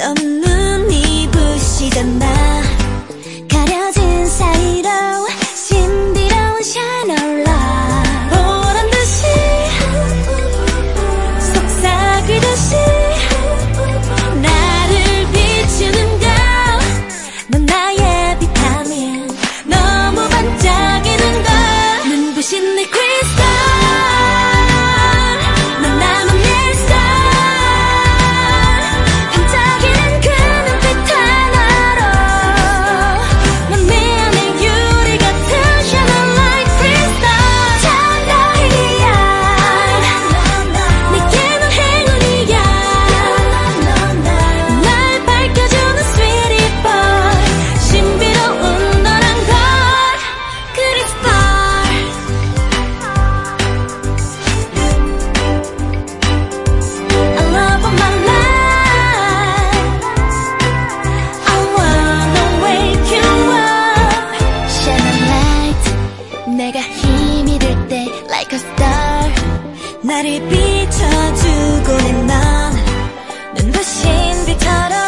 tâm 나를 비춰주고 넌 눈부신 빛처럼